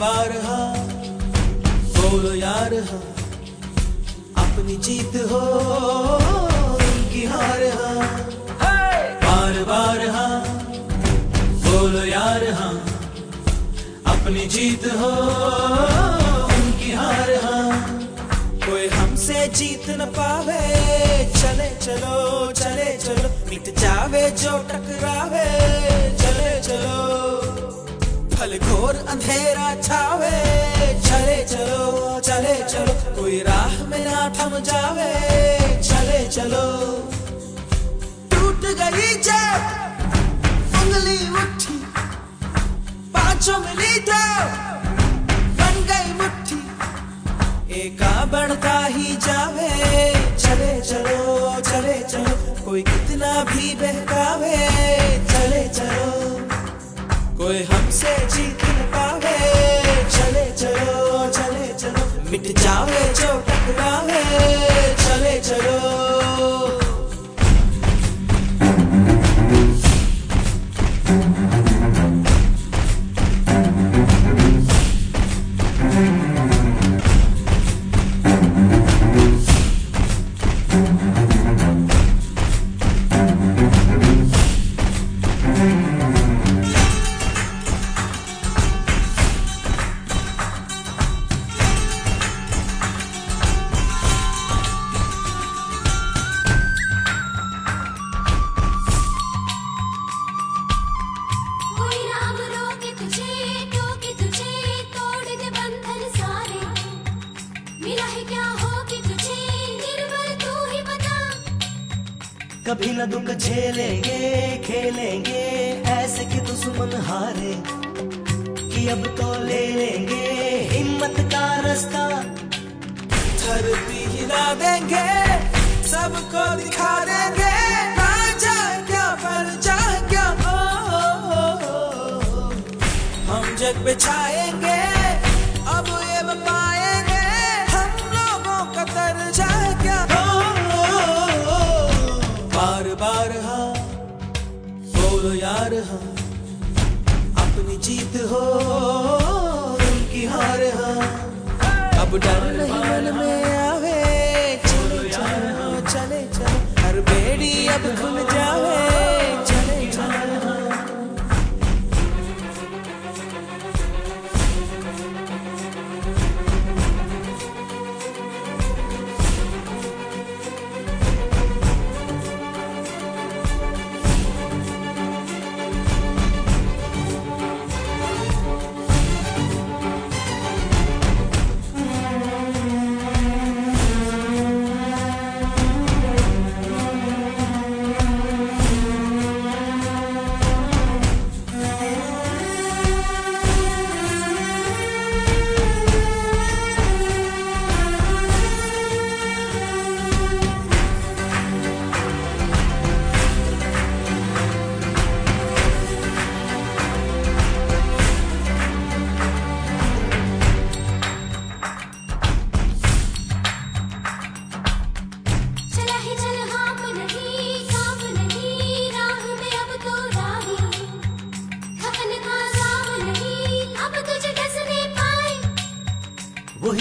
बारहा बोलो यार हा अपनी जीत हो उनकी हार हा। बार बार हा बोलो यार हा अपनी जीत हो उनकी हार हा। कोई हमसे जीत न पावे चले चलो चले चलो मिट जावे जो टकरावे चले चलो। फल घोर अंधेरा छावे। चले चलो चले चलो, कोई राह में ना थम जावे। चले चलो। टूट गई जब उंगली उठी पाँचों मिली तो बन गई मुट्ठी। एका बढ़ता ही जावे। चले चलो चले चलो, कोई कितना भी बहकावे। चले चलो। कोई हमसे जीत पावे चले। चलो चले चलो मिट जावे जो कभी न दुख झेलेंगे, खेलेंगे। ऐसे कि दुश्मन हारे कि अब तो ले लेंगे। हिम्मत का रास्ता धरती हिला देंगे, सबको दिखा देंगे। राजा क्या परजा क्या। हम जग पे बार हा हाँ बोलो यार हाँ अपनी जीत हो उनकी हार हाँ। अब डर नहीं मन में आवे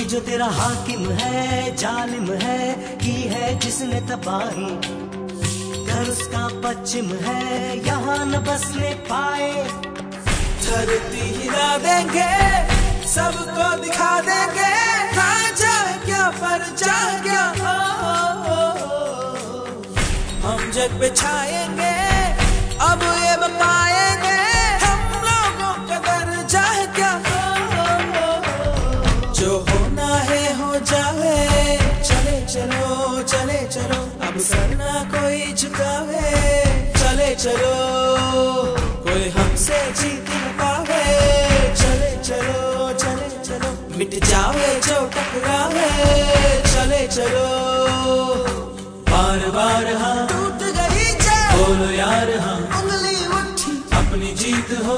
जो तेरा हाकिम है जालिम है की है जिसने तबाही घर उसका पश्चिम है यहाँ न बसने पाए। धरती हिला देंगे सबको दिखा देंगे। राजा क्या क्या ओ, ओ, ओ। हम जग पे छाएँगे हमसे ना कोई झुकावे चले चलो कोई हमसे जीत न पावे। चले चलो चले चलो मिट जावे जो टकरावे। चले चलो बार बार हाँ टूट गई बोलो यार हाँ उंगली उठी। अपनी जीत हो।